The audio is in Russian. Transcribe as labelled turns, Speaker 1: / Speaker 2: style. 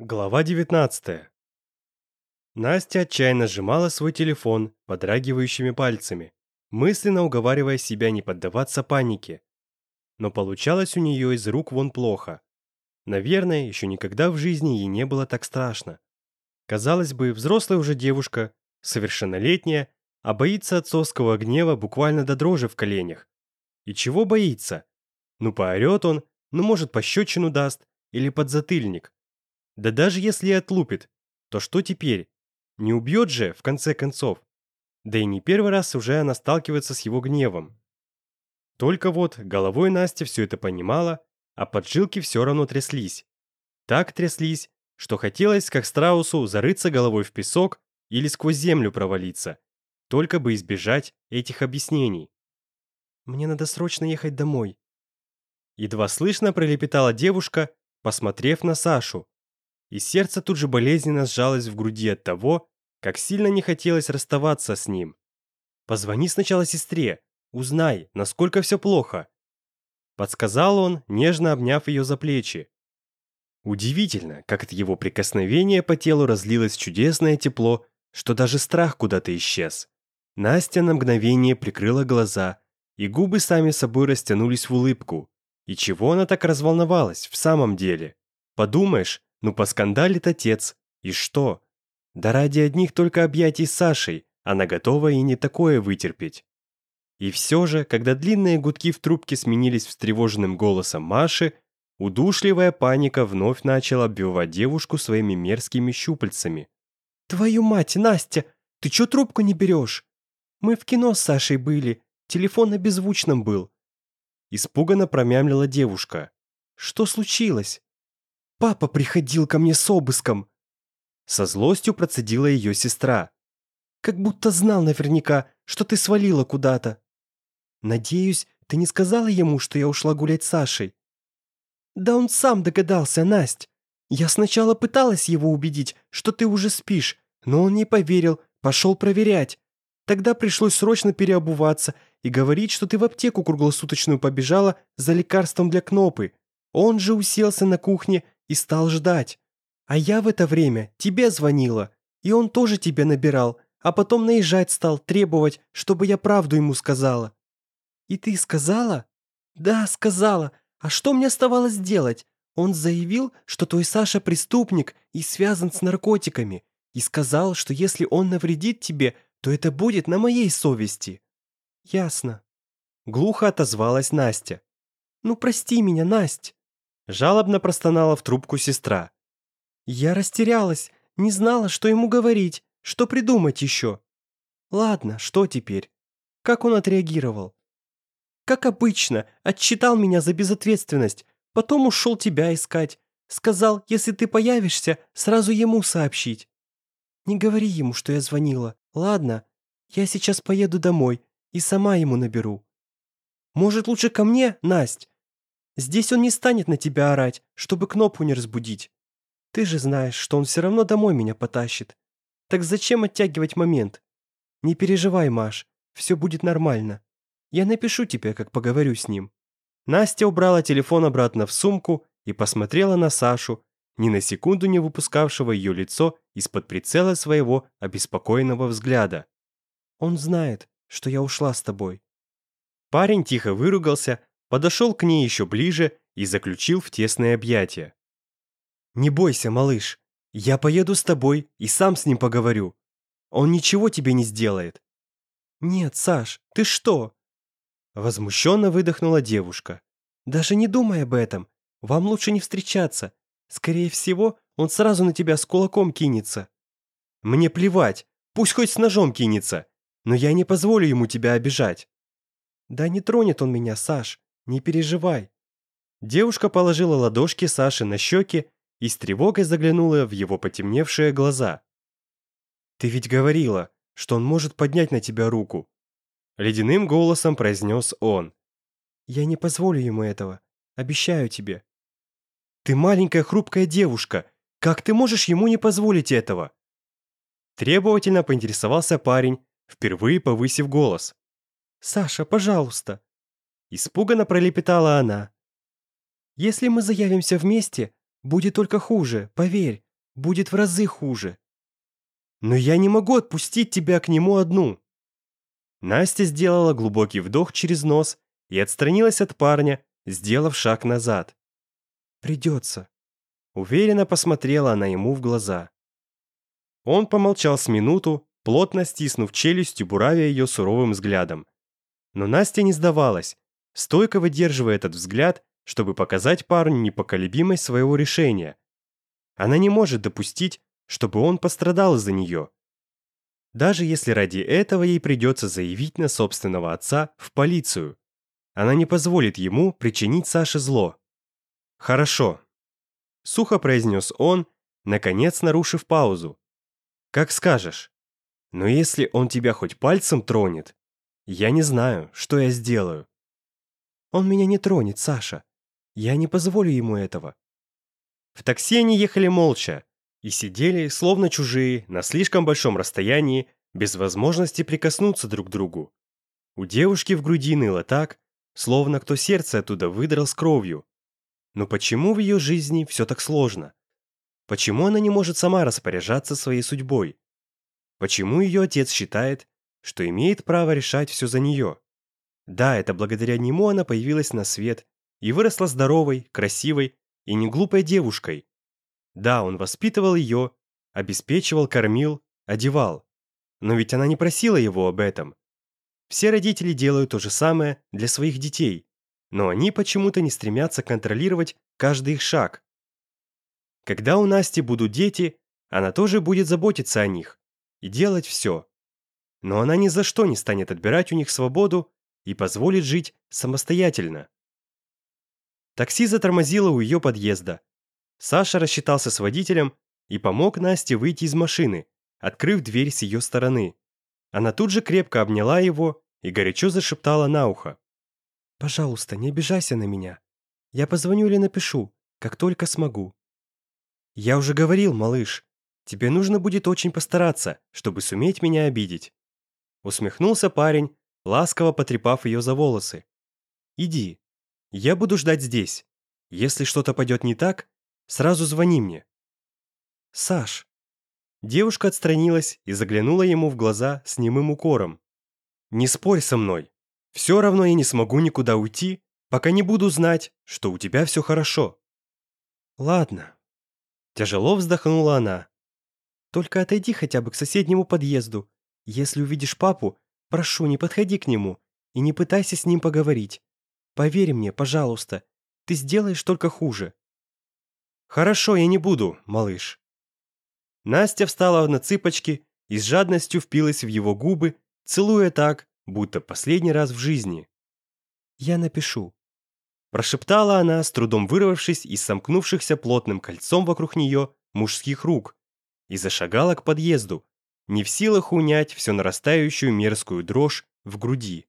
Speaker 1: Глава 19. Настя отчаянно сжимала свой телефон подрагивающими пальцами, мысленно уговаривая себя не поддаваться панике. Но получалось у нее из рук вон плохо. Наверное, еще никогда в жизни ей не было так страшно. Казалось бы, взрослая уже девушка, совершеннолетняя, а боится отцовского гнева буквально до дрожи в коленях. И чего боится? Ну поорет он, ну может пощечину даст или подзатыльник да даже если и отлупит, то что теперь? Не убьет же, в конце концов. Да и не первый раз уже она сталкивается с его гневом. Только вот головой Настя все это понимала, а поджилки все равно тряслись. Так тряслись, что хотелось, как страусу, зарыться головой в песок или сквозь землю провалиться, только бы избежать этих объяснений. «Мне надо срочно ехать домой». Едва слышно пролепетала девушка, посмотрев на Сашу, и сердце тут же болезненно сжалось в груди от того, как сильно не хотелось расставаться с ним. «Позвони сначала сестре, узнай, насколько все плохо», подсказал он, нежно обняв ее за плечи. Удивительно, как от его прикосновения по телу разлилось чудесное тепло, что даже страх куда-то исчез. Настя на мгновение прикрыла глаза, и губы сами собой растянулись в улыбку. И чего она так разволновалась в самом деле? Подумаешь, ну поскандалит отец, и что? Да ради одних только объятий с Сашей она готова и не такое вытерпеть. И все же, когда длинные гудки в трубке сменились встревоженным голосом Маши, удушливая паника вновь начала обвивать девушку своими мерзкими щупальцами. «Твою мать, Настя, ты чё трубку не берешь? Мы в кино с Сашей были, телефон на беззвучном был». Испуганно промямлила девушка. «Что случилось?» Папа приходил ко мне с обыском!» Со злостью процедила ее сестра. «Как будто знал наверняка, что ты свалила куда-то. Надеюсь, ты не сказала ему, что я ушла гулять с Сашей?» «Да он сам догадался, Насть. Я сначала пыталась его убедить, что ты уже спишь, но он не поверил, пошел проверять. Тогда пришлось срочно переобуваться и говорить, что ты в аптеку круглосуточную побежала за лекарством для Кнопы. Он же уселся на кухне и стал ждать. А я в это время тебе звонила, и он тоже тебе набирал, а потом наезжать стал, требовать, чтобы я правду ему сказала. И ты сказала? Да, сказала. А что мне оставалось делать? Он заявил, что твой Саша преступник и связан с наркотиками, и сказал, что если он навредит тебе, то это будет на моей совести. Ясно. Глухо отозвалась Настя. Ну прости меня, Насть. Жалобно простонала в трубку сестра. «Я растерялась, не знала, что ему говорить, что придумать еще. Ладно, что теперь? Как он отреагировал?» «Как обычно, отчитал меня за безответственность, потом ушел тебя искать. Сказал, если ты появишься, сразу ему сообщить. Не говори ему, что я звонила. Ладно, я сейчас поеду домой и сама ему наберу. Может, лучше ко мне, Насть? Здесь он не станет на тебя орать, чтобы кнопку не разбудить. Ты же знаешь, что он все равно домой меня потащит. Так зачем оттягивать момент? Не переживай, Маш, все будет нормально. Я напишу тебе, как поговорю с ним». Настя убрала телефон обратно в сумку и посмотрела на Сашу, ни на секунду не выпускавшего ее лицо из-под прицела своего обеспокоенного взгляда. «Он знает, что я ушла с тобой». Парень тихо выругался, подошел к ней еще ближе и заключил в тесное объятие. «Не бойся, малыш, я поеду с тобой и сам с ним поговорю. Он ничего тебе не сделает». «Нет, Саш, ты что?» Возмущенно выдохнула девушка. «Даже не думай об этом. Вам лучше не встречаться. Скорее всего, он сразу на тебя с кулаком кинется». «Мне плевать, пусть хоть с ножом кинется, но я не позволю ему тебя обижать». «Да не тронет он меня, Саш. Не переживай». Девушка положила ладошки Саши на щеки и с тревогой заглянула в его потемневшие глаза. «Ты ведь говорила, что он может поднять на тебя руку». Ледяным голосом произнес он. «Я не позволю ему этого. Обещаю тебе». «Ты маленькая хрупкая девушка. Как ты можешь ему не позволить этого?» Требовательно поинтересовался парень, впервые повысив голос. «Саша, пожалуйста, — испуганно пролепетала она. «Если мы заявимся вместе, будет только хуже, поверь, будет в разы хуже». «Но я не могу отпустить тебя к нему одну». Настя сделала глубокий вдох через нос и отстранилась от парня, сделав шаг назад. «Придется». Уверенно посмотрела она ему в глаза. Он помолчал с минуту, плотно стиснув челюстью, буравя ее суровым взглядом. Но Настя не сдавалась, стойко выдерживая этот взгляд, чтобы показать парню непоколебимость своего решения. Она не может допустить, чтобы он пострадал из-за нее. Даже если ради этого ей придется заявить на собственного отца в полицию. Она не позволит ему причинить Саше зло. «Хорошо», — сухо произнес он, наконец нарушив паузу. «Как скажешь. Но если он тебя хоть пальцем тронет, я не знаю, что я сделаю». Он меня не тронет, Саша. Я не позволю ему этого». В такси они ехали молча и сидели, словно чужие, на слишком большом расстоянии, без возможности прикоснуться друг к другу. У девушки в груди ныло так, словно кто сердце оттуда выдрал с кровью. Но почему в ее жизни все так сложно? Почему она не может сама распоряжаться своей судьбой? Почему ее отец считает, что имеет право решать все за нее? Да, это благодаря нему она появилась на свет и выросла здоровой, красивой и не глупой девушкой. Да, он воспитывал ее, обеспечивал, кормил, одевал. Но ведь она не просила его об этом. Все родители делают то же самое для своих детей, но они почему-то не стремятся контролировать каждый их шаг. Когда у Насти будут дети, она тоже будет заботиться о них и делать все. Но она ни за что не станет отбирать у них свободу и позволит жить самостоятельно. Такси затормозило у ее подъезда. Саша рассчитался с водителем и помог Насте выйти из машины, открыв дверь с ее стороны. Она тут же крепко обняла его и горячо зашептала на ухо. «Пожалуйста, не обижайся на меня. Я позвоню или напишу, как только смогу». «Я уже говорил, малыш, тебе нужно будет очень постараться, чтобы суметь меня обидеть». Усмехнулся парень, ласково потрепав ее за волосы. «Иди. Я буду ждать здесь. Если что-то пойдет не так, сразу звони мне». «Саш». Девушка отстранилась и заглянула ему в глаза с немым укором. «Не спорь со мной. Все равно я не смогу никуда уйти, пока не буду знать, что у тебя все хорошо». «Ладно». Тяжело вздохнула она. «Только отойди хотя бы к соседнему подъезду. Если увидишь папу, Прошу, не подходи к нему и не пытайся с ним поговорить. Поверь мне, пожалуйста, ты сделаешь только хуже». «Хорошо, я не буду, малыш». Настя встала на цыпочки и с жадностью впилась в его губы, целуя так, будто последний раз в жизни. «Я напишу», – прошептала она, с трудом вырвавшись из сомкнувшихся плотным кольцом вокруг нее мужских рук, и зашагала к подъезду, не в силах унять всю нарастающую мерзкую дрожь в груди.